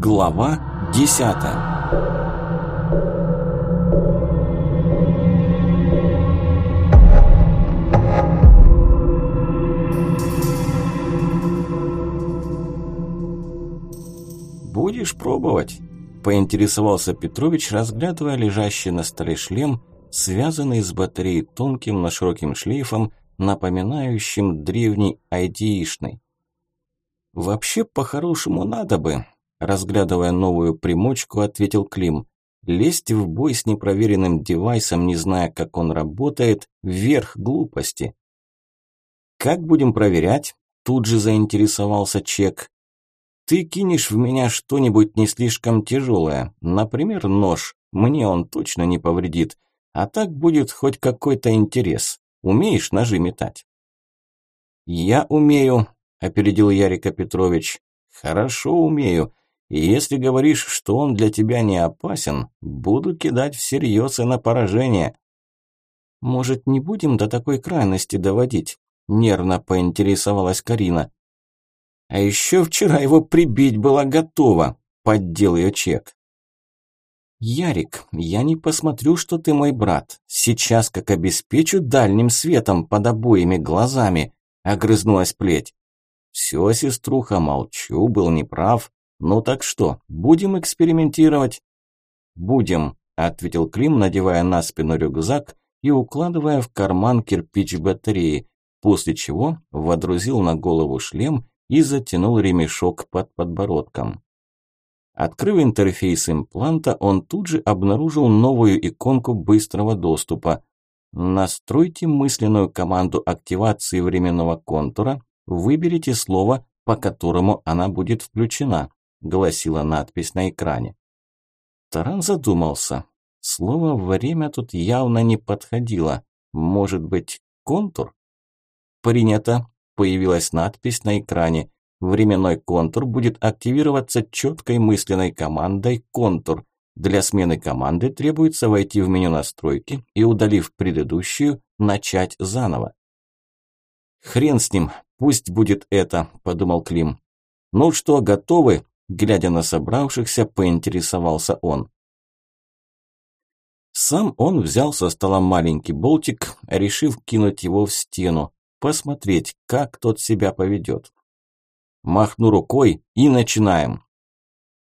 Глава десятая «Будешь пробовать?» – поинтересовался Петрович, разглядывая лежащий на столе шлем, связанный с батареей тонким, но широким шлейфом, напоминающим древний айдиишный. «Вообще, по-хорошему, надо бы», – разглядывая новую примочку, ответил Клим. «Лезть в бой с непроверенным девайсом, не зная, как он работает, вверх глупости». «Как будем проверять?» – тут же заинтересовался Чек. «Ты кинешь в меня что-нибудь не слишком тяжелое, например, нож, мне он точно не повредит, а так будет хоть какой-то интерес. Умеешь ножи метать?» «Я умею», – опередил Ярика Петрович. «Хорошо умею. Если говоришь, что он для тебя не опасен, буду кидать всерьез и на поражение». «Может, не будем до такой крайности доводить?» – нервно поинтересовалась Карина. «А еще вчера его прибить было готово», – поддел ее чек. «Ярик, я не посмотрю, что ты мой брат. Сейчас как обеспечу дальним светом под обоими глазами», – огрызнулась плеть. «Все, сеструха, молчу, был неправ. Ну так что, будем экспериментировать?» «Будем», – ответил Клим, надевая на спину рюкзак и укладывая в карман кирпич батареи, после чего водрузил на голову шлем и затянул ремешок под подбородком. Открыв интерфейс импланта, он тут же обнаружил новую иконку быстрого доступа. Настройте мысленную команду активации временного контура, выберите слово, по которому она будет включена, гласила надпись на экране. Таран задумался. Слово «время» тут явно не подходило. Может быть, контур? Принято. Появилась надпись на экране. Временной контур будет активироваться четкой мысленной командой «Контур». Для смены команды требуется войти в меню настройки и, удалив предыдущую, начать заново. «Хрен с ним, пусть будет это», – подумал Клим. «Ну что, готовы?» – глядя на собравшихся, поинтересовался он. Сам он взял со стола маленький болтик, решив кинуть его в стену, посмотреть, как тот себя поведет. Махну рукой и начинаем.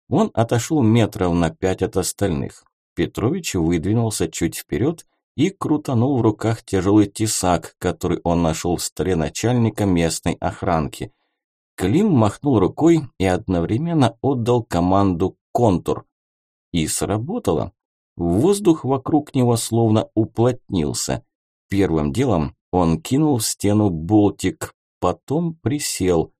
Он отошел метров на пять от остальных. Петрович выдвинулся чуть вперед и крутанул в руках тяжелый тесак, который он нашел в столе начальника местной охранки. Клим махнул рукой и одновременно отдал команду «Контур». И сработало. Воздух вокруг него словно уплотнился. Первым делом он кинул в стену болтик, потом присел.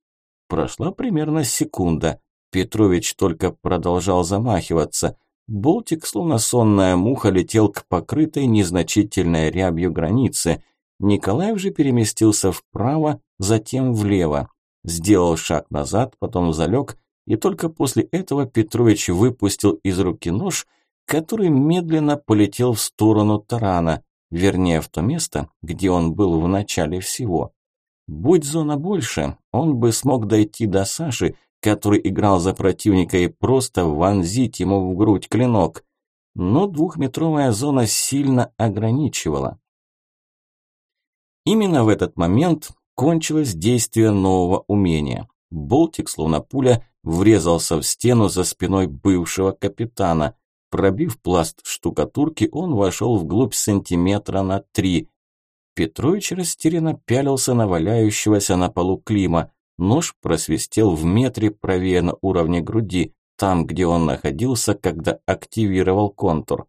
Прошла примерно секунда. Петрович только продолжал замахиваться. Болтик, словно сонная муха, летел к покрытой незначительной рябью границе. Николаев же переместился вправо, затем влево. Сделал шаг назад, потом залег, и только после этого Петрович выпустил из руки нож, который медленно полетел в сторону тарана, вернее в то место, где он был в начале всего. Будь зона больше, он бы смог дойти до Саши, который играл за противника и просто вонзить ему в грудь клинок. Но двухметровая зона сильно ограничивала. Именно в этот момент кончилось действие нового умения. Болтик, словно пуля, врезался в стену за спиной бывшего капитана. Пробив пласт штукатурки, он вошел вглубь сантиметра на три. Петрович растерянно пялился на валяющегося на полу Клима. Нож просвистел в метре правее на уровне груди, там, где он находился, когда активировал контур.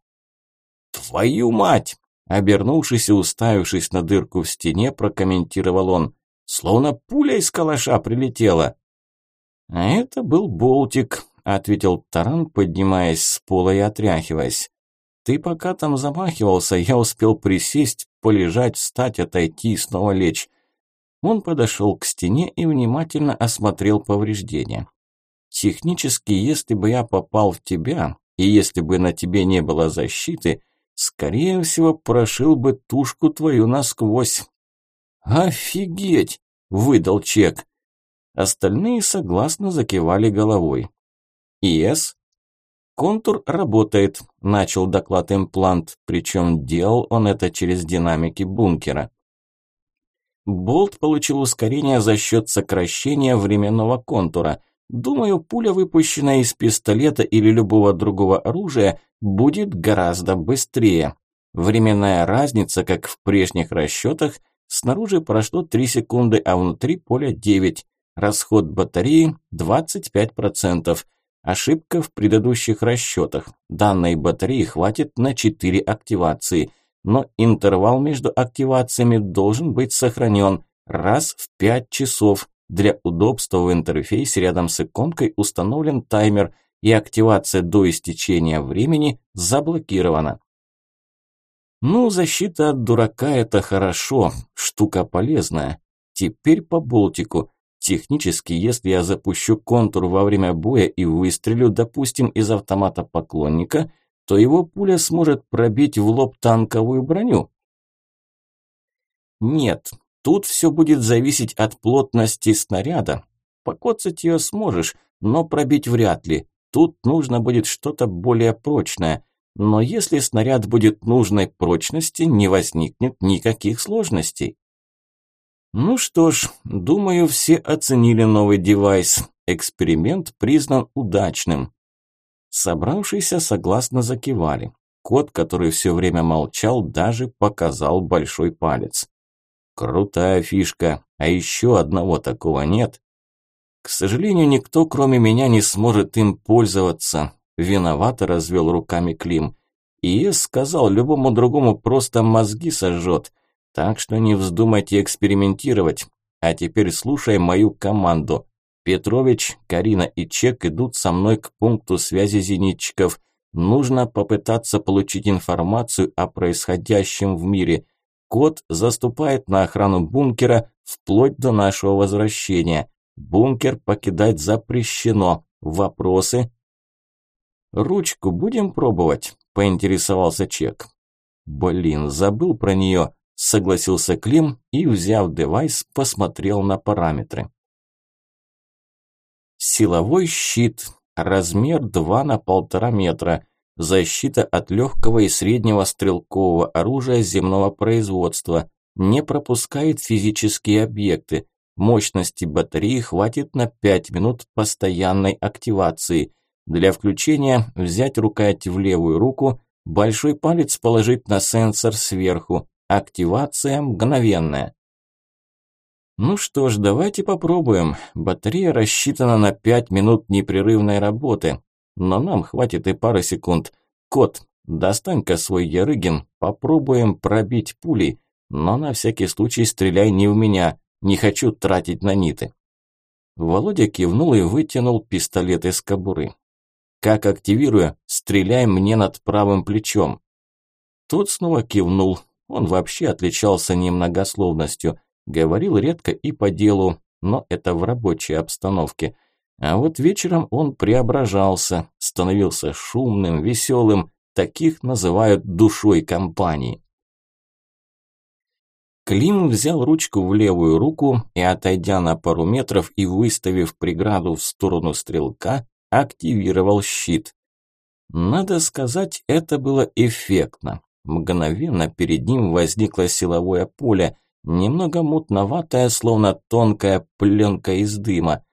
«Твою мать!» Обернувшись и уставившись на дырку в стене, прокомментировал он. «Словно пуля из калаша прилетела». «А это был болтик», – ответил Таран, поднимаясь с пола и отряхиваясь. Ты пока там замахивался, я успел присесть, полежать, встать, отойти и снова лечь. Он подошел к стене и внимательно осмотрел повреждения. Технически, если бы я попал в тебя, и если бы на тебе не было защиты, скорее всего, прошил бы тушку твою насквозь. «Офигеть!» – выдал чек. Остальные согласно закивали головой. ИС? Контур работает, начал доклад имплант, причем делал он это через динамики бункера. Болт получил ускорение за счет сокращения временного контура. Думаю, пуля, выпущенная из пистолета или любого другого оружия, будет гораздо быстрее. Временная разница, как в прежних расчетах, снаружи прошло 3 секунды, а внутри поля 9. Расход батареи 25%. Ошибка в предыдущих расчетах. Данной батареи хватит на 4 активации – но интервал между активациями должен быть сохранен раз в 5 часов. Для удобства в интерфейсе рядом с иконкой установлен таймер, и активация до истечения времени заблокирована. Ну, защита от дурака – это хорошо, штука полезная. Теперь по болтику. Технически, если я запущу контур во время боя и выстрелю, допустим, из автомата поклонника – то его пуля сможет пробить в лоб танковую броню. Нет, тут все будет зависеть от плотности снаряда. Покоцать ее сможешь, но пробить вряд ли. Тут нужно будет что-то более прочное. Но если снаряд будет нужной прочности, не возникнет никаких сложностей. Ну что ж, думаю, все оценили новый девайс. Эксперимент признан удачным. Собравшиеся согласно закивали. Кот, который все время молчал, даже показал большой палец. Крутая фишка, а еще одного такого нет. К сожалению, никто, кроме меня, не сможет им пользоваться. Виновато развел руками Клим. И сказал, любому другому просто мозги сожжет. Так что не вздумайте экспериментировать. А теперь слушай мою команду. Петрович, Карина и Чек идут со мной к пункту связи зенитчиков. Нужно попытаться получить информацию о происходящем в мире. Кот заступает на охрану бункера вплоть до нашего возвращения. Бункер покидать запрещено. Вопросы? Ручку будем пробовать? Поинтересовался Чек. Блин, забыл про нее. Согласился Клим и, взяв девайс, посмотрел на параметры. Силовой щит. Размер 2 на 1,5 метра. Защита от легкого и среднего стрелкового оружия земного производства. Не пропускает физические объекты. Мощности батареи хватит на 5 минут постоянной активации. Для включения взять рукоять в левую руку, большой палец положить на сенсор сверху. Активация мгновенная. Ну что ж, давайте попробуем. Батарея рассчитана на 5 минут непрерывной работы. Но нам хватит и пары секунд. Кот, достань-ка свой Ярыгин, попробуем пробить пулей. Но на всякий случай стреляй не в меня, не хочу тратить на ниты. Володя кивнул и вытянул пистолет из кобуры. «Как активирую, стреляй мне над правым плечом». Тот снова кивнул. Он вообще отличался немногословностью. Говорил редко и по делу, но это в рабочей обстановке. А вот вечером он преображался, становился шумным, веселым, таких называют душой компании. Клим взял ручку в левую руку и, отойдя на пару метров и выставив преграду в сторону стрелка, активировал щит. Надо сказать, это было эффектно. Мгновенно перед ним возникло силовое поле, немного мутноватая, словно тонкая пленка из дыма.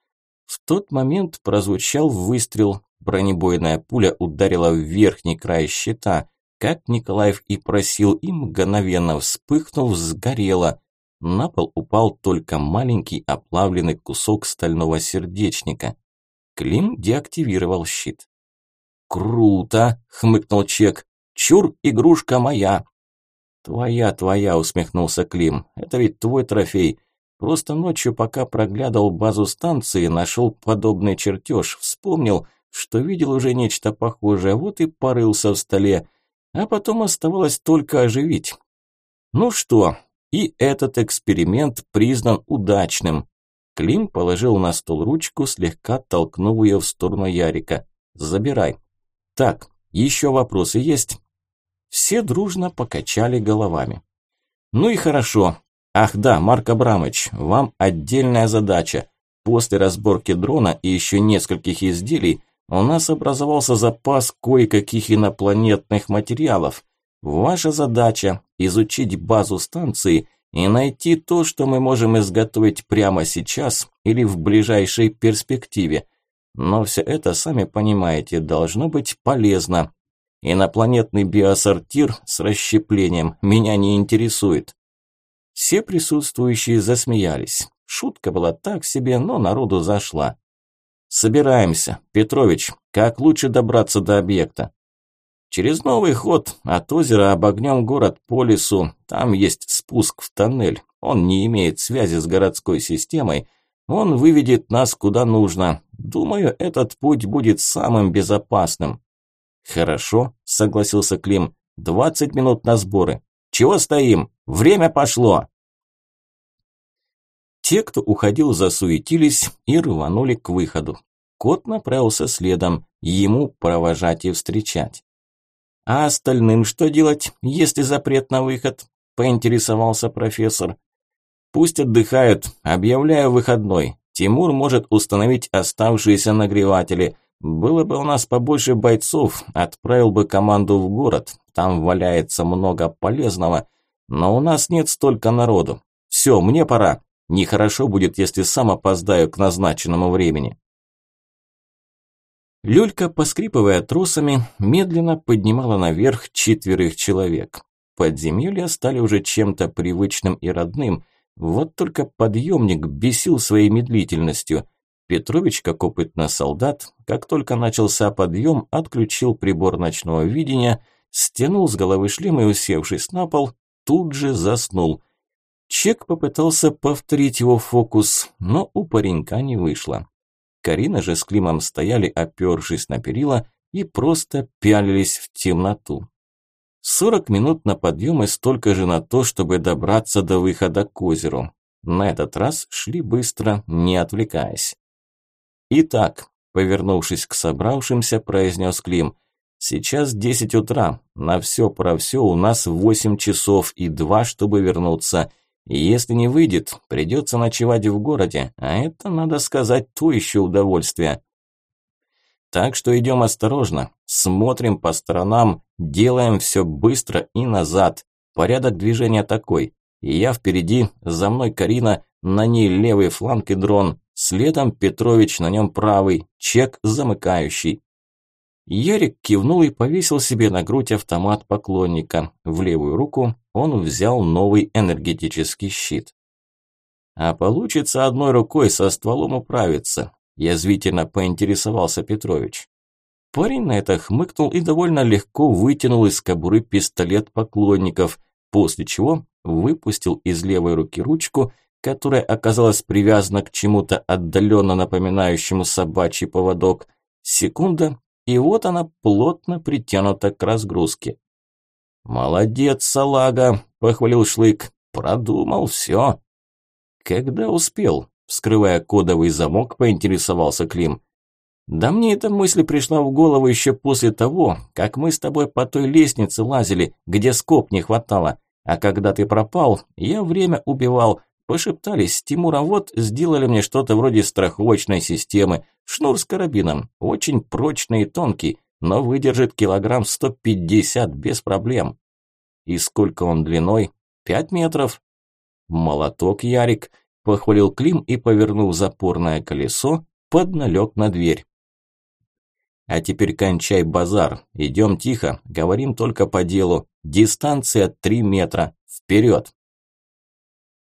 В тот момент прозвучал выстрел, бронебойная пуля ударила в верхний край щита, как Николаев и просил, и мгновенно вспыхнув, сгорела. На пол упал только маленький оплавленный кусок стального сердечника. Клим деактивировал щит. «Круто!» – хмыкнул Чек. «Чур, игрушка моя!» «Твоя, твоя», – усмехнулся Клим. «Это ведь твой трофей. Просто ночью, пока проглядывал базу станции, нашел подобный чертеж, вспомнил, что видел уже нечто похожее, вот и порылся в столе. А потом оставалось только оживить. Ну что, и этот эксперимент признан удачным». Клим положил на стол ручку, слегка толкнув ее в сторону Ярика. «Забирай». «Так, еще вопросы есть?» Все дружно покачали головами. Ну и хорошо. Ах да, Марк Абрамович, вам отдельная задача. После разборки дрона и еще нескольких изделий у нас образовался запас кое-каких инопланетных материалов. Ваша задача – изучить базу станции и найти то, что мы можем изготовить прямо сейчас или в ближайшей перспективе. Но все это, сами понимаете, должно быть полезно. Инопланетный биосортир с расщеплением меня не интересует. Все присутствующие засмеялись. Шутка была так себе, но народу зашла. «Собираемся. Петрович, как лучше добраться до объекта?» «Через новый ход. От озера обогнем город по лесу. Там есть спуск в тоннель. Он не имеет связи с городской системой. Он выведет нас куда нужно. Думаю, этот путь будет самым безопасным». «Хорошо», – согласился Клим. «Двадцать минут на сборы. Чего стоим? Время пошло!» Те, кто уходил, засуетились и рванули к выходу. Кот направился следом, ему провожать и встречать. «А остальным что делать, если запрет на выход?» – поинтересовался профессор. «Пусть отдыхают, объявляю выходной. Тимур может установить оставшиеся нагреватели. Было бы у нас побольше бойцов, отправил бы команду в город. Там валяется много полезного, но у нас нет столько народу. Все, мне пора. Нехорошо будет, если сам опоздаю к назначенному времени. Люлька, поскрипывая тросами, медленно поднимала наверх четверых человек. Подземелья стали уже чем-то привычным и родным, вот только подъемник бесил своей медлительностью. Петрович, как опытный солдат, как только начался подъем, отключил прибор ночного видения, стянул с головы шлем и, усевшись на пол, тут же заснул – Чек попытался повторить его фокус, но у паренька не вышло. Карина же с Климом стояли, опершись на перила, и просто пялились в темноту. Сорок минут на подъем и столько же на то, чтобы добраться до выхода к озеру. На этот раз шли быстро, не отвлекаясь. «Итак», – повернувшись к собравшимся, произнес Клим, «сейчас десять утра, на все про все у нас восемь часов и два, чтобы вернуться». Если не выйдет, придется ночевать в городе, а это, надо сказать, то еще удовольствие. Так что идем осторожно, смотрим по сторонам, делаем все быстро и назад. Порядок движения такой. Я впереди, за мной Карина, на ней левый фланг и дрон, следом Петрович, на нем правый, чек замыкающий. Ярик кивнул и повесил себе на грудь автомат поклонника. В левую руку он взял новый энергетический щит. «А получится одной рукой со стволом управиться», – язвительно поинтересовался Петрович. Парень на это хмыкнул и довольно легко вытянул из кобуры пистолет поклонников, после чего выпустил из левой руки ручку, которая оказалась привязана к чему-то отдаленно напоминающему собачий поводок. Секунда, и вот она плотно притянута к разгрузке. «Молодец, салага!» – похвалил Шлык. «Продумал все». «Когда успел?» – вскрывая кодовый замок, поинтересовался Клим. «Да мне эта мысль пришла в голову еще после того, как мы с тобой по той лестнице лазили, где скоб не хватало. А когда ты пропал, я время убивал. Пошептались с вот сделали мне что-то вроде страховочной системы. Шнур с карабином, очень прочный и тонкий, но выдержит килограмм 150 без проблем. И сколько он длиной? Пять метров? Молоток, Ярик, похвалил Клим и, повернув запорное колесо, подналег на дверь. А теперь кончай базар. Идем тихо, говорим только по делу. Дистанция три метра. Вперед!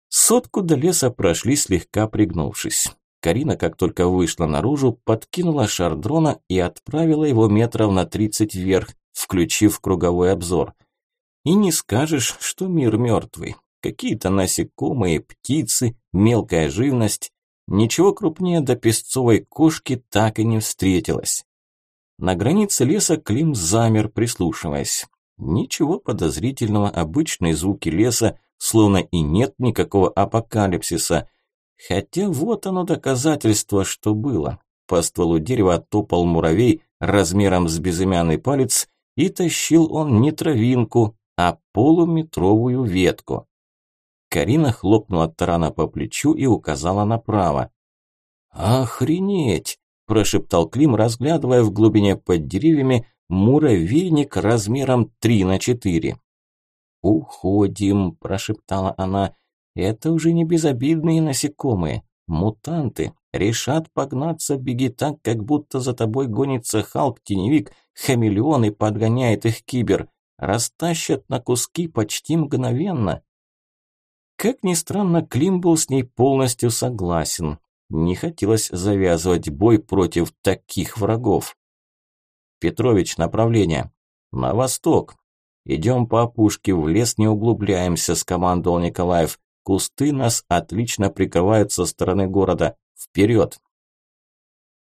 Сотку до леса прошли слегка пригнувшись. Карина, как только вышла наружу, подкинула шар дрона и отправила его метров на 30 вверх, включив круговой обзор. И не скажешь, что мир мертвый. Какие-то насекомые, птицы, мелкая живность. Ничего крупнее до песцовой кошки так и не встретилось. На границе леса Клим замер, прислушиваясь. Ничего подозрительного, обычные звуки леса, словно и нет никакого апокалипсиса – Хотя вот оно доказательство, что было. По стволу дерева топал муравей размером с безымянный палец, и тащил он не травинку, а полуметровую ветку. Карина хлопнула тарана по плечу и указала направо. «Охренеть!» – прошептал Клим, разглядывая в глубине под деревьями муравейник размером 3 на 4. «Уходим», – прошептала она. «Это уже не безобидные насекомые. Мутанты. Решат погнаться, беги так, как будто за тобой гонится Халк-теневик, хамелеон и подгоняет их кибер. Растащат на куски почти мгновенно». Как ни странно, Клим был с ней полностью согласен. Не хотелось завязывать бой против таких врагов. «Петрович, направление. На восток. Идем по опушке, в лес не углубляемся», – скомандовал Николаев. «Кусты нас отлично прикрывают со стороны города. Вперед!»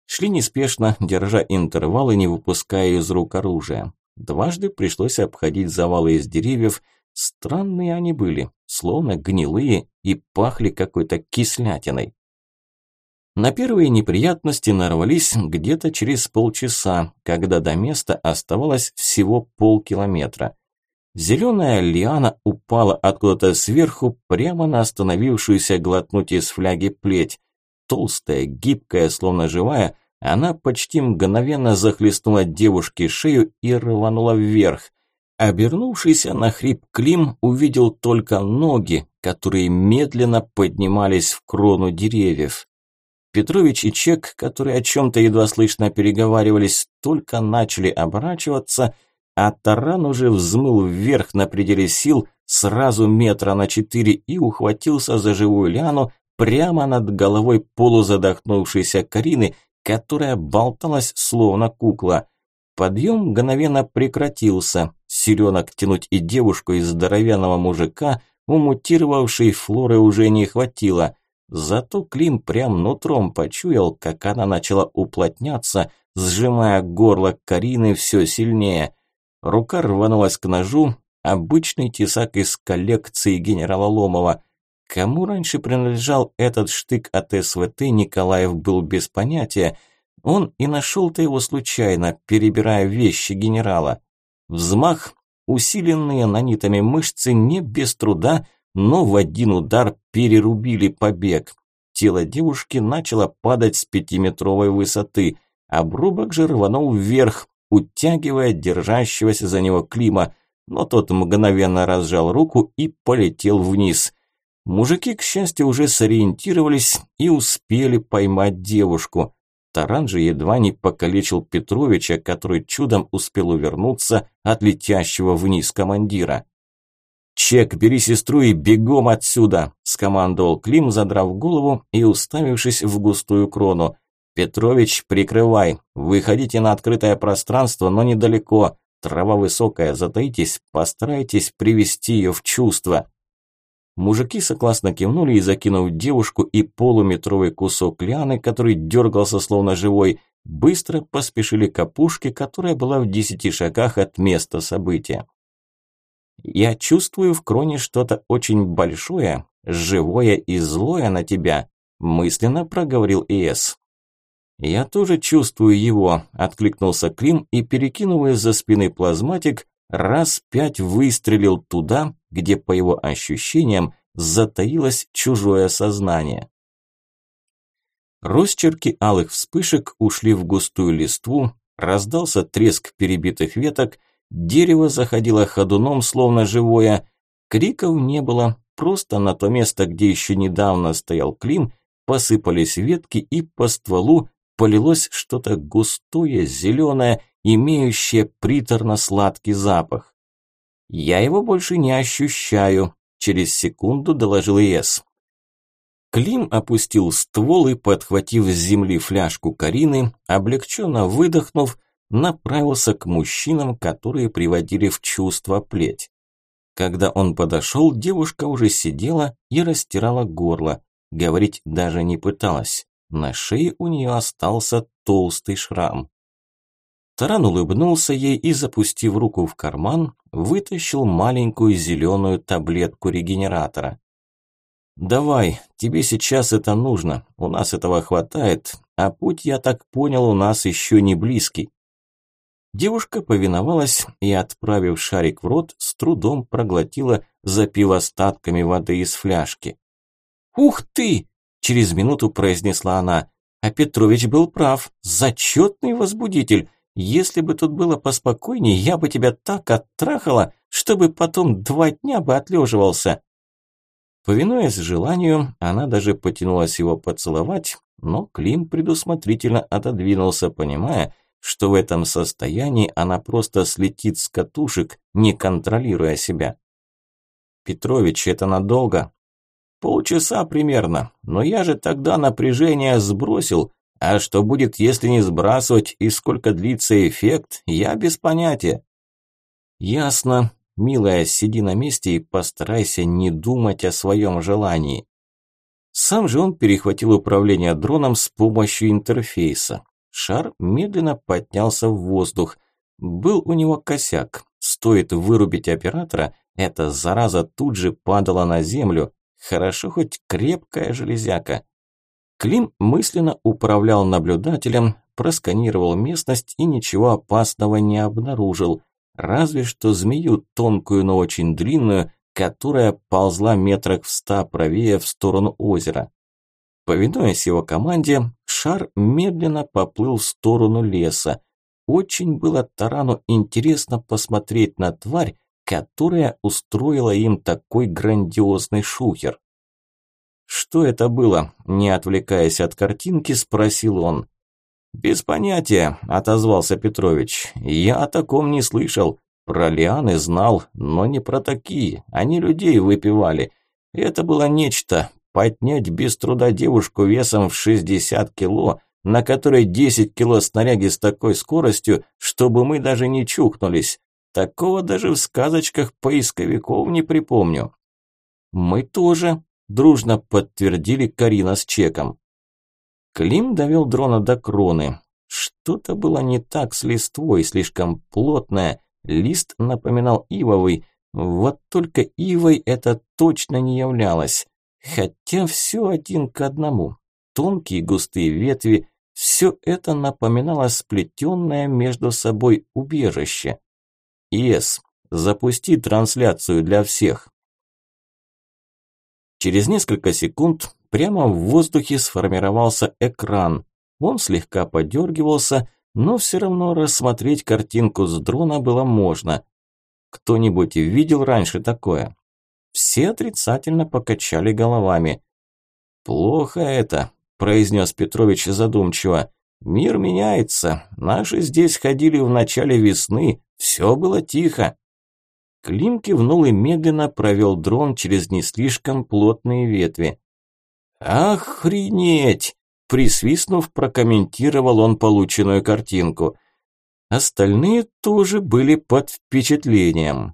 Шли неспешно, держа интервалы, не выпуская из рук оружия. Дважды пришлось обходить завалы из деревьев. Странные они были, словно гнилые и пахли какой-то кислятиной. На первые неприятности нарвались где-то через полчаса, когда до места оставалось всего полкилометра. Зеленая лиана упала откуда-то сверху прямо на остановившуюся глотнуть из фляги плеть. Толстая, гибкая, словно живая, она почти мгновенно захлестнула девушке шею и рванула вверх. Обернувшийся на хрип Клим увидел только ноги, которые медленно поднимались в крону деревьев. Петрович и Чек, которые о чем-то едва слышно переговаривались, только начали оборачиваться, а таран уже взмыл вверх на пределе сил сразу метра на четыре и ухватился за живую ляну прямо над головой полузадохнувшейся Карины, которая болталась словно кукла. Подъем мгновенно прекратился. Силенок тянуть и девушку из здоровенного мужика у мутировавшей флоры уже не хватило. Зато Клим прям нутром почуял, как она начала уплотняться, сжимая горло Карины все сильнее. Рука рванулась к ножу, обычный тесак из коллекции генерала Ломова. Кому раньше принадлежал этот штык от СВТ, Николаев был без понятия. Он и нашел-то его случайно, перебирая вещи генерала. Взмах, усиленные нанитами мышцы не без труда – но в один удар перерубили побег. Тело девушки начало падать с пятиметровой высоты. Обрубок же рванул вверх, утягивая держащегося за него Клима, но тот мгновенно разжал руку и полетел вниз. Мужики, к счастью, уже сориентировались и успели поймать девушку. Таран же едва не покалечил Петровича, который чудом успел увернуться от летящего вниз командира. «Чек, бери сестру и бегом отсюда!» – скомандовал Клим, задрав голову и уставившись в густую крону. «Петрович, прикрывай! Выходите на открытое пространство, но недалеко. Трава высокая, затаитесь, постарайтесь привести ее в чувство». Мужики согласно кивнули и, закинув девушку и полуметровый кусок лианы, который дергался словно живой, быстро поспешили к опушке, которая была в десяти шагах от места события. Я чувствую в кроне что-то очень большое, живое и злое на тебя, мысленно проговорил Иэс. Я тоже чувствую его, откликнулся Клим и, перекинув из-за спины плазматик, раз пять выстрелил туда, где, по его ощущениям, затаилось чужое сознание. Росчерки алых вспышек ушли в густую листву, раздался треск перебитых веток – Дерево заходило ходуном, словно живое. Криков не было, просто на то место, где еще недавно стоял Клим, посыпались ветки и по стволу полилось что-то густое, зеленое, имеющее приторно-сладкий запах. «Я его больше не ощущаю», – через секунду доложил Ес. Клим опустил ствол и, подхватив с земли фляжку Карины, облегченно выдохнув, направился к мужчинам, которые приводили в чувство плеть. Когда он подошел, девушка уже сидела и растирала горло. Говорить даже не пыталась. На шее у нее остался толстый шрам. Таран улыбнулся ей и, запустив руку в карман, вытащил маленькую зеленую таблетку регенератора. «Давай, тебе сейчас это нужно, у нас этого хватает, а путь, я так понял, у нас еще не близкий». Девушка повиновалась и, отправив шарик в рот, с трудом проглотила, запив остатками воды из фляжки. «Ух ты!» – через минуту произнесла она. А Петрович был прав. Зачетный возбудитель. Если бы тут было поспокойнее, я бы тебя так оттрахала, чтобы потом два дня бы отлеживался. Повинуясь желанию, она даже потянулась его поцеловать, но Клим предусмотрительно отодвинулся, понимая, что в этом состоянии она просто слетит с катушек, не контролируя себя. «Петрович, это надолго?» «Полчаса примерно, но я же тогда напряжение сбросил, а что будет, если не сбрасывать и сколько длится эффект, я без понятия». «Ясно. Милая, сиди на месте и постарайся не думать о своем желании». Сам же он перехватил управление дроном с помощью интерфейса. Шар медленно поднялся в воздух. Был у него косяк. Стоит вырубить оператора, эта зараза тут же падала на землю. Хорошо хоть крепкая железяка. Клим мысленно управлял наблюдателем, просканировал местность и ничего опасного не обнаружил. Разве что змею тонкую, но очень длинную, которая ползла метрах в ста правее в сторону озера. Повинуясь его команде, шар медленно поплыл в сторону леса. Очень было Тарану интересно посмотреть на тварь, которая устроила им такой грандиозный шухер. «Что это было?» – не отвлекаясь от картинки, спросил он. «Без понятия», – отозвался Петрович. «Я о таком не слышал. Про лианы знал, но не про такие. Они людей выпивали. Это было нечто. Поднять без труда девушку весом в 60 кило, на которой 10 кило снаряги с такой скоростью, чтобы мы даже не чухнулись. Такого даже в сказочках поисковиков не припомню. Мы тоже, дружно подтвердили Карина с Чеком. Клим довел дрона до кроны. Что-то было не так с листвой, слишком плотная, Лист напоминал ивовый, вот только ивой это точно не являлось. Хотя все один к одному. Тонкие густые ветви, все это напоминало сплетенное между собой убежище. «Ес, запусти трансляцию для всех». Через несколько секунд прямо в воздухе сформировался экран. Он слегка подергивался, но все равно рассмотреть картинку с дрона было можно. Кто-нибудь видел раньше такое? Все отрицательно покачали головами. «Плохо это», – произнес Петрович задумчиво. «Мир меняется. Наши здесь ходили в начале весны. Все было тихо». Клим кивнул и медленно провел дрон через не слишком плотные ветви. «Охренеть!» Присвистнув, прокомментировал он полученную картинку. Остальные тоже были под впечатлением.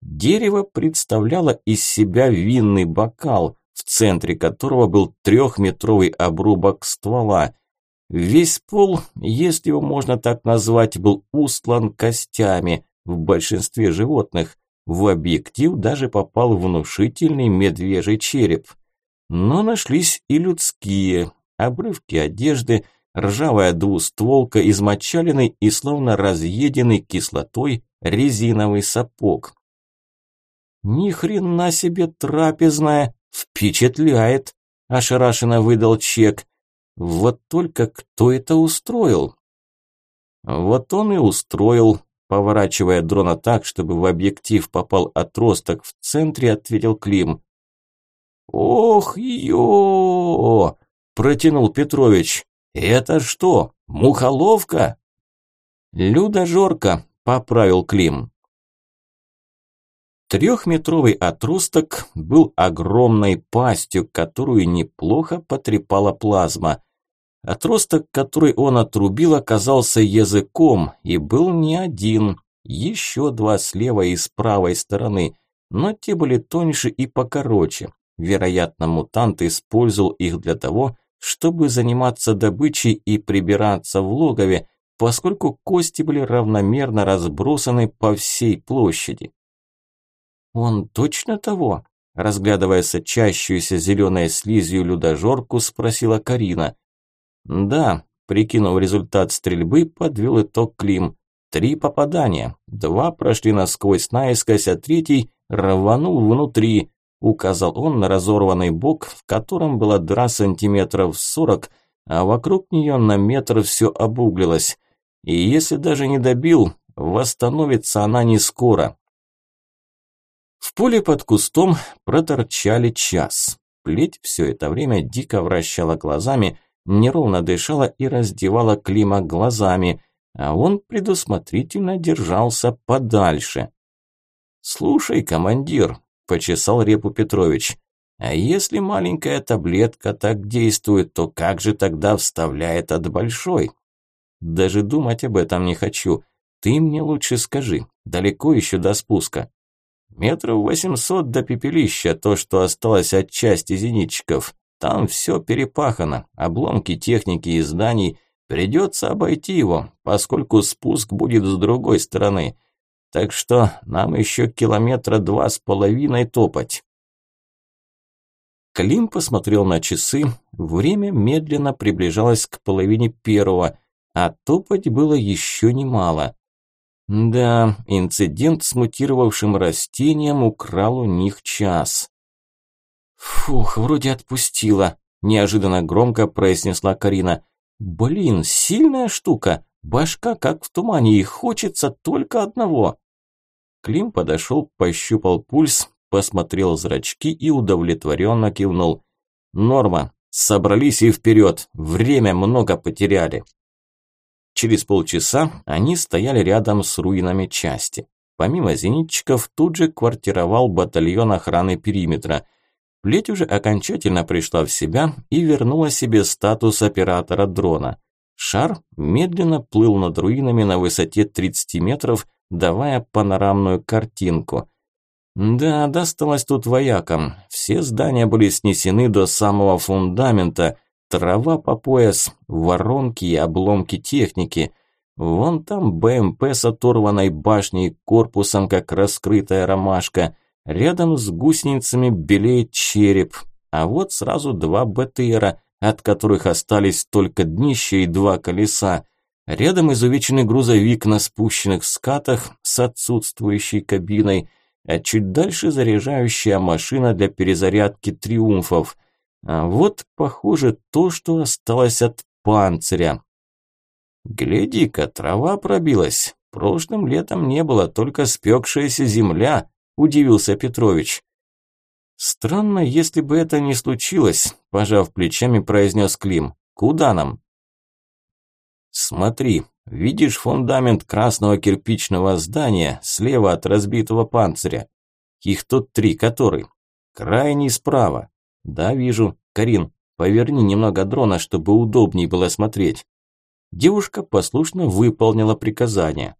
Дерево представляло из себя винный бокал, в центре которого был трехметровый обрубок ствола. Весь пол, если его можно так назвать, был устлан костями в большинстве животных. В объектив даже попал внушительный медвежий череп. Но нашлись и людские, обрывки одежды, ржавая двустволка, измочаленный и словно разъеденный кислотой резиновый сапог. «Ни хрена себе трапезная! Впечатляет!» – ошарашенно выдал чек. «Вот только кто это устроил?» «Вот он и устроил», поворачивая дрона так, чтобы в объектив попал отросток в центре, ответил Клим. «Ох, ё!» протянул Петрович. «Это что, мухоловка?» «Людожорка», – поправил Клим. Трехметровый отросток был огромной пастью, которую неплохо потрепала плазма. Отросток, который он отрубил, оказался языком и был не один, еще два слева и с правой стороны, но те были тоньше и покороче. Вероятно, мутант использовал их для того, чтобы заниматься добычей и прибираться в логове, поскольку кости были равномерно разбросаны по всей площади. «Он точно того?» Разглядывая сочащуюся зеленой слизью людожорку, спросила Карина. «Да», прикинув результат стрельбы, подвел итог Клим. Три попадания. Два прошли насквозь наискось, а третий рванул внутри указал он на разорванный бок, в котором была дыра сантиметров сорок, а вокруг нее на метр все обуглилось. И если даже не добил, восстановится она не скоро. В поле под кустом проторчали час. Плеть все это время дико вращала глазами, неровно дышала и раздевала Клима глазами, а он предусмотрительно держался подальше. «Слушай, командир», – почесал репу Петрович, – «а если маленькая таблетка так действует, то как же тогда вставляет от большой?» «Даже думать об этом не хочу. Ты мне лучше скажи, далеко еще до спуска?» Метров восемьсот до пепелища, то, что осталось от части зенитчиков. Там все перепахано, обломки техники и зданий. Придется обойти его, поскольку спуск будет с другой стороны. Так что нам еще километра два с половиной топать. Клим посмотрел на часы. Время медленно приближалось к половине первого, а топать было еще немало. Да, инцидент с мутировавшим растением украл у них час. Фух, вроде отпустила, неожиданно громко произнесла Карина. Блин, сильная штука, башка как в тумане, и хочется только одного. Клим подошел, пощупал пульс, посмотрел зрачки и удовлетворенно кивнул. Норма, собрались и вперед, время много потеряли. Через полчаса они стояли рядом с руинами части. Помимо зенитчиков, тут же квартировал батальон охраны периметра. Плеть уже окончательно пришла в себя и вернула себе статус оператора дрона. Шар медленно плыл над руинами на высоте 30 метров, давая панорамную картинку. Да, досталось тут воякам. Все здания были снесены до самого фундамента, Трава по пояс, воронки и обломки техники. Вон там БМП с оторванной башней корпусом, как раскрытая ромашка. Рядом с гусеницами белеет череп. А вот сразу два БТРа, от которых остались только днище и два колеса. Рядом изувеченный грузовик на спущенных скатах с отсутствующей кабиной, а чуть дальше заряжающая машина для перезарядки триумфов. А вот, похоже, то, что осталось от панциря. Гляди-ка, трава пробилась. Прошлым летом не было, только спекшаяся земля, удивился Петрович. Странно, если бы это не случилось, пожав плечами, произнес Клим. Куда нам? Смотри, видишь фундамент красного кирпичного здания слева от разбитого панциря? Их тут три, который? Крайний справа. «Да, вижу. Карин, поверни немного дрона, чтобы удобнее было смотреть». Девушка послушно выполнила приказание.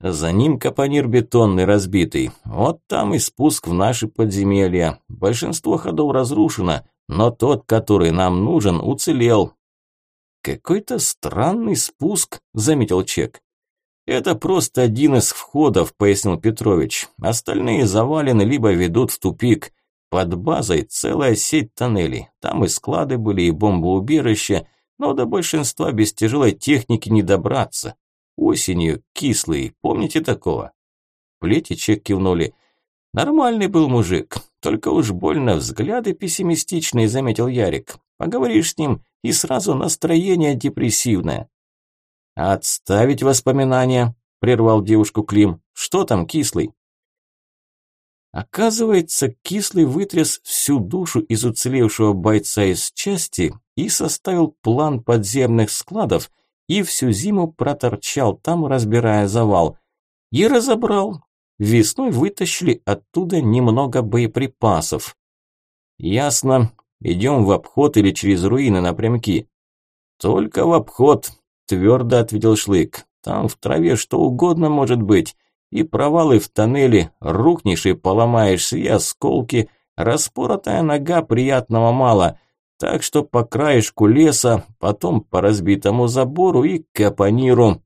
За ним капонир бетонный разбитый. Вот там и спуск в наши подземелья. Большинство ходов разрушено, но тот, который нам нужен, уцелел. Какой-то странный спуск, заметил Чек. Это просто один из входов, пояснил Петрович. Остальные завалены либо ведут в тупик. Под базой целая сеть тоннелей. Там и склады были, и бомбоубежища, но до большинства без тяжелой техники не добраться. Осенью кислый, помните такого? Плетичек кивнули. Нормальный был мужик, только уж больно взгляды пессимистичные, заметил Ярик. Поговоришь с ним, и сразу настроение депрессивное. «Отставить воспоминания», – прервал девушку Клим. «Что там, кислый?» Оказывается, кислый вытряс всю душу из уцелевшего бойца из части и составил план подземных складов и всю зиму проторчал там, разбирая завал. И разобрал. Весной вытащили оттуда немного боеприпасов. Ясно. Идем в обход или через руины напрямки? Только в обход, твердо ответил Шлык. Там в траве что угодно может быть и провалы в тоннеле, рухнешь и поломаешься, и осколки, распоротая нога приятного мало, так что по краешку леса, потом по разбитому забору и капониру.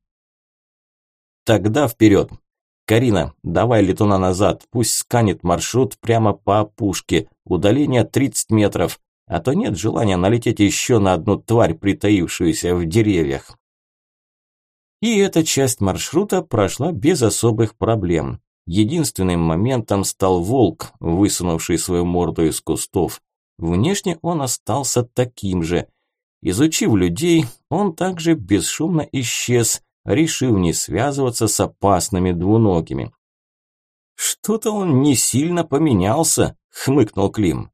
Тогда вперед. Карина, давай летуна назад, пусть сканет маршрут прямо по опушке, удаление 30 метров, а то нет желания налететь еще на одну тварь, притаившуюся в деревьях. И эта часть маршрута прошла без особых проблем. Единственным моментом стал волк, высунувший свою морду из кустов. Внешне он остался таким же. Изучив людей, он также бесшумно исчез, решив не связываться с опасными двуногими. «Что-то он не сильно поменялся», – хмыкнул Клим.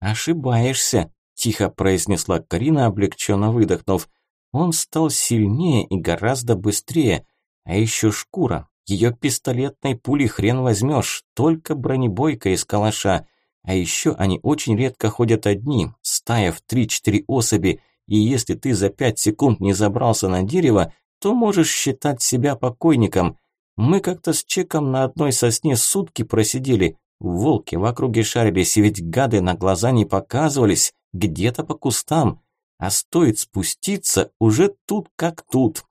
«Ошибаешься», – тихо произнесла Карина, облегченно выдохнув. «Он стал сильнее и гораздо быстрее. А еще шкура. Ее пистолетной пули хрен возьмешь, только бронебойка из калаша. А еще они очень редко ходят одни, стая в три-четыре особи, и если ты за пять секунд не забрался на дерево, то можешь считать себя покойником. Мы как-то с Чеком на одной сосне сутки просидели, волки в округе шарились, и ведь гады на глаза не показывались, где-то по кустам. А стоит спуститься, уже тут как тут.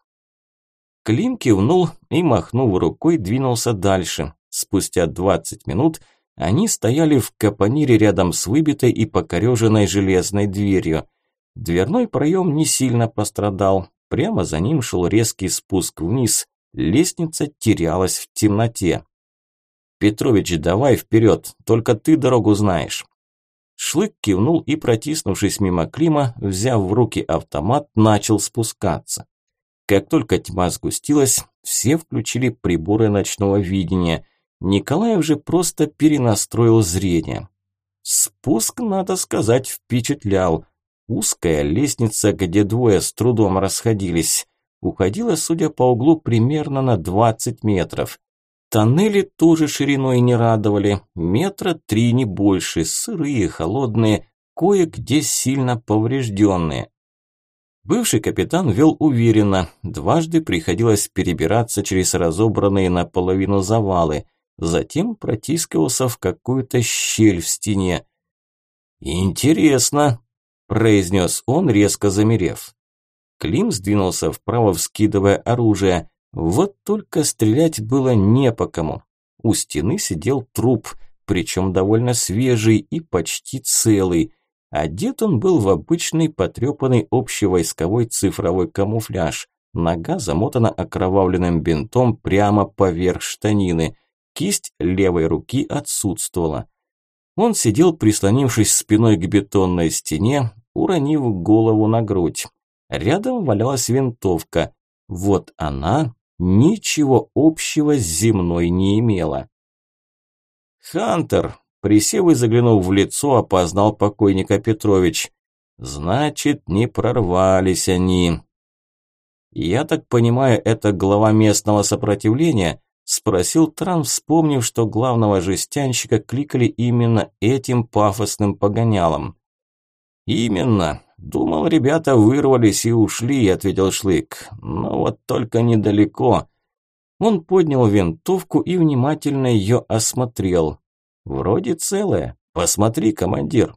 Клим кивнул и, махнув рукой, двинулся дальше. Спустя 20 минут они стояли в капонире рядом с выбитой и покореженной железной дверью. Дверной проем не сильно пострадал. Прямо за ним шел резкий спуск вниз. Лестница терялась в темноте. «Петрович, давай вперед, только ты дорогу знаешь». Шлык кивнул и, протиснувшись мимо Клима, взяв в руки автомат, начал спускаться. Как только тьма сгустилась, все включили приборы ночного видения. Николаев же просто перенастроил зрение. Спуск, надо сказать, впечатлял. Узкая лестница, где двое с трудом расходились, уходила, судя по углу, примерно на 20 метров. Тоннели тоже шириной не радовали, метра три не больше, сырые, холодные, кое-где сильно поврежденные. Бывший капитан вел уверенно, дважды приходилось перебираться через разобранные наполовину завалы, затем протискивался в какую-то щель в стене. «Интересно», – произнес он, резко замерев. Клим сдвинулся вправо, вскидывая оружие. Вот только стрелять было не по кому. У стены сидел труп, причем довольно свежий и почти целый – Одет он был в обычный потрепанный общевойсковой цифровой камуфляж. Нога замотана окровавленным бинтом прямо поверх штанины. Кисть левой руки отсутствовала. Он сидел, прислонившись спиной к бетонной стене, уронив голову на грудь. Рядом валялась винтовка. Вот она ничего общего с земной не имела. «Хантер, Присев и заглянув в лицо, опознал покойника Петрович. Значит, не прорвались они. Я так понимаю, это глава местного сопротивления? Спросил Тран, вспомнив, что главного жестянщика кликали именно этим пафосным погонялом. «Именно. Думал, ребята вырвались и ушли», – ответил Шлык. «Но вот только недалеко». Он поднял винтовку и внимательно ее осмотрел. Вроде целое. Посмотри, командир.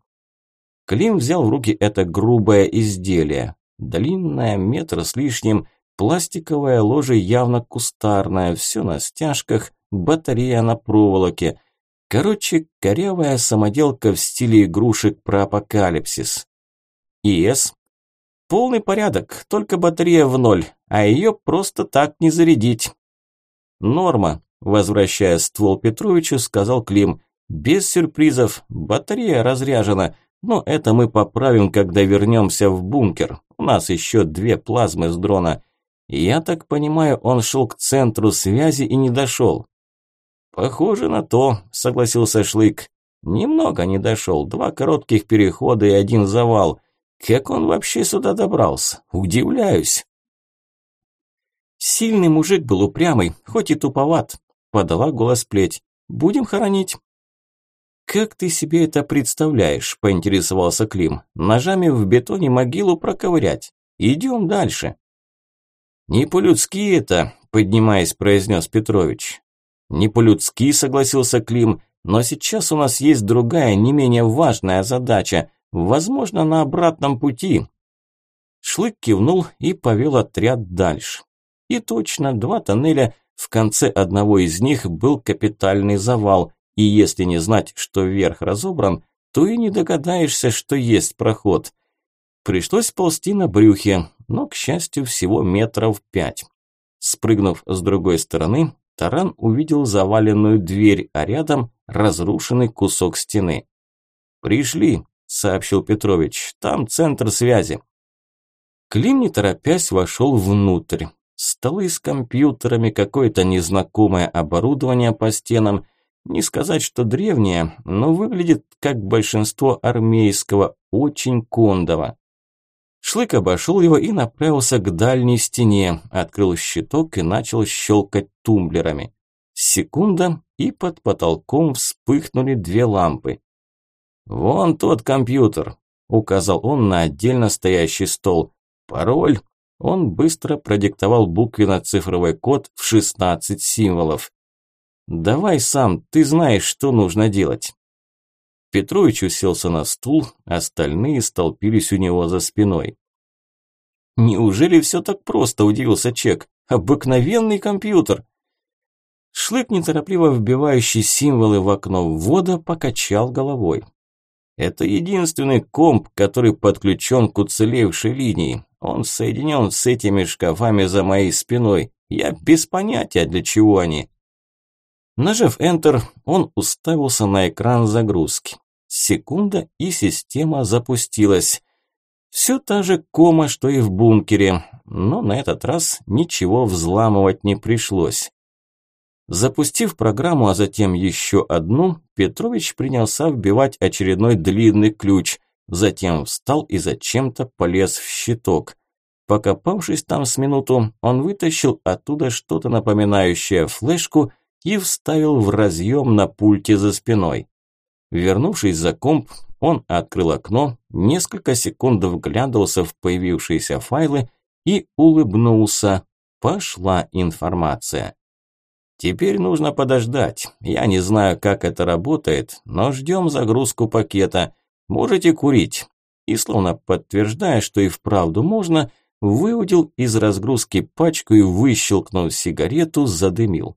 Клим взял в руки это грубое изделие. Длинное, метр с лишним, пластиковое ложе явно кустарное, все на стяжках, батарея на проволоке. Короче, корявая самоделка в стиле игрушек про апокалипсис. ИС. Полный порядок, только батарея в ноль, а ее просто так не зарядить. Норма, возвращая ствол Петровичу, сказал Клим. Без сюрпризов, батарея разряжена, но это мы поправим, когда вернемся в бункер. У нас еще две плазмы с дрона. Я так понимаю, он шел к центру связи и не дошел. Похоже на то, согласился Шлык. Немного не дошел, два коротких перехода и один завал. Как он вообще сюда добрался? Удивляюсь. Сильный мужик был упрямый, хоть и туповат, подала голос плеть. Будем хоронить. «Как ты себе это представляешь?» – поинтересовался Клим. «Ножами в бетоне могилу проковырять. Идем дальше». «Не по-людски это», – поднимаясь, произнес Петрович. «Не по-людски», – согласился Клим, «но сейчас у нас есть другая, не менее важная задача, возможно, на обратном пути». Шлык кивнул и повел отряд дальше. И точно, два тоннеля, в конце одного из них был капитальный завал – и если не знать, что верх разобран, то и не догадаешься, что есть проход. Пришлось ползти на брюхе, но, к счастью, всего метров пять. Спрыгнув с другой стороны, Таран увидел заваленную дверь, а рядом разрушенный кусок стены. «Пришли», – сообщил Петрович, – «там центр связи». Клим, не торопясь, вошел внутрь. Столы с компьютерами, какое-то незнакомое оборудование по стенам. Не сказать, что древнее, но выглядит как большинство армейского, очень кондово. Шлык обошел его и направился к дальней стене, открыл щиток и начал щелкать тумблерами. Секунда, и под потолком вспыхнули две лампы. «Вон тот компьютер», – указал он на отдельно стоящий стол. «Пароль?» Он быстро продиктовал буквенно-цифровой код в 16 символов. «Давай сам, ты знаешь, что нужно делать». Петрович уселся на стул, остальные столпились у него за спиной. «Неужели все так просто?» – удивился Чек. «Обыкновенный компьютер!» Шлык, неторопливо вбивающий символы в окно ввода, покачал головой. «Это единственный комп, который подключен к уцелевшей линии. Он соединен с этими шкафами за моей спиной. Я без понятия, для чего они». Нажав Enter, он уставился на экран загрузки. Секунда, и система запустилась. Все та же кома, что и в бункере, но на этот раз ничего взламывать не пришлось. Запустив программу, а затем еще одну, Петрович принялся вбивать очередной длинный ключ, затем встал и зачем-то полез в щиток. Покопавшись там с минуту, он вытащил оттуда что-то напоминающее флешку и вставил в разъем на пульте за спиной. Вернувшись за комп, он открыл окно, несколько секунд вглядывался в появившиеся файлы и улыбнулся. Пошла информация. Теперь нужно подождать. Я не знаю, как это работает, но ждем загрузку пакета. Можете курить. И словно подтверждая, что и вправду можно, выудил из разгрузки пачку и, выщелкнув сигарету, задымил.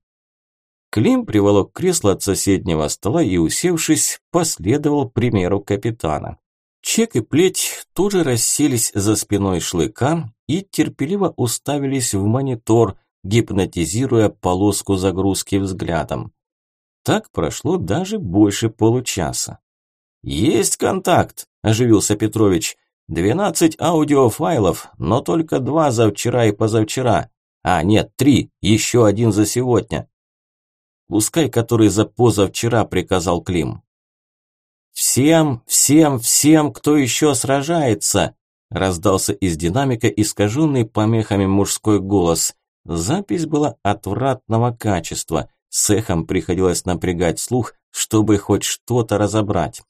Клим приволок кресло от соседнего стола и, усевшись, последовал примеру капитана. Чек и плеть тоже расселись за спиной шлыка и терпеливо уставились в монитор, гипнотизируя полоску загрузки взглядом. Так прошло даже больше получаса. «Есть контакт», – оживился Петрович. «Двенадцать аудиофайлов, но только два за вчера и позавчера. А, нет, три, еще один за сегодня пускай который за позавчера приказал Клим. «Всем, всем, всем, кто еще сражается!» раздался из динамика искаженный помехами мужской голос. Запись была отвратного качества, с эхом приходилось напрягать слух, чтобы хоть что-то разобрать.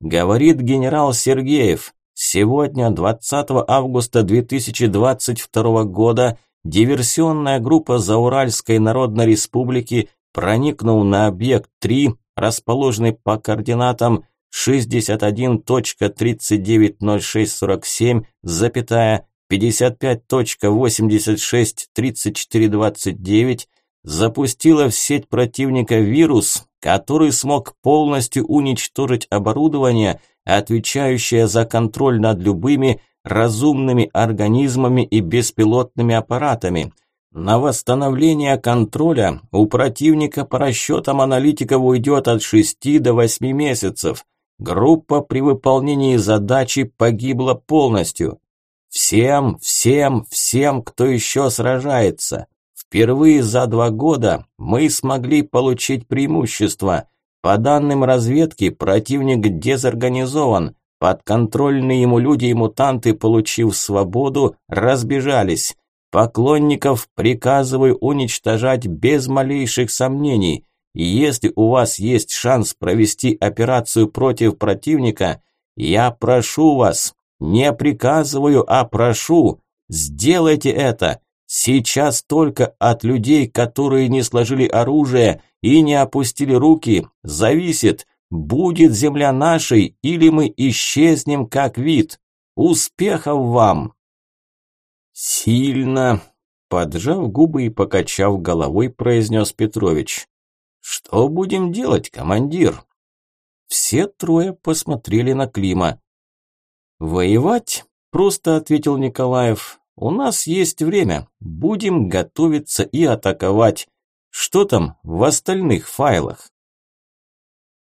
Говорит генерал Сергеев, сегодня, 20 августа 2022 года, диверсионная группа Зауральской Народной Республики проникнул на объект 3, расположенный по координатам 61.390647, запятая 55.863429, запустила в сеть противника вирус, который смог полностью уничтожить оборудование, отвечающее за контроль над любыми разумными организмами и беспилотными аппаратами – на восстановление контроля у противника по расчетам аналитиков уйдет от 6 до 8 месяцев. Группа при выполнении задачи погибла полностью. Всем, всем, всем, кто еще сражается. Впервые за два года мы смогли получить преимущество. По данным разведки, противник дезорганизован. Подконтрольные ему люди и мутанты, получив свободу, разбежались. Поклонников приказываю уничтожать без малейших сомнений. И если у вас есть шанс провести операцию против противника, я прошу вас, не приказываю, а прошу, сделайте это. Сейчас только от людей, которые не сложили оружие и не опустили руки, зависит, будет земля нашей или мы исчезнем как вид. Успехов вам! «Сильно!» – поджав губы и покачав головой, произнес Петрович. «Что будем делать, командир?» Все трое посмотрели на Клима. «Воевать?» – просто ответил Николаев. «У нас есть время. Будем готовиться и атаковать. Что там в остальных файлах?»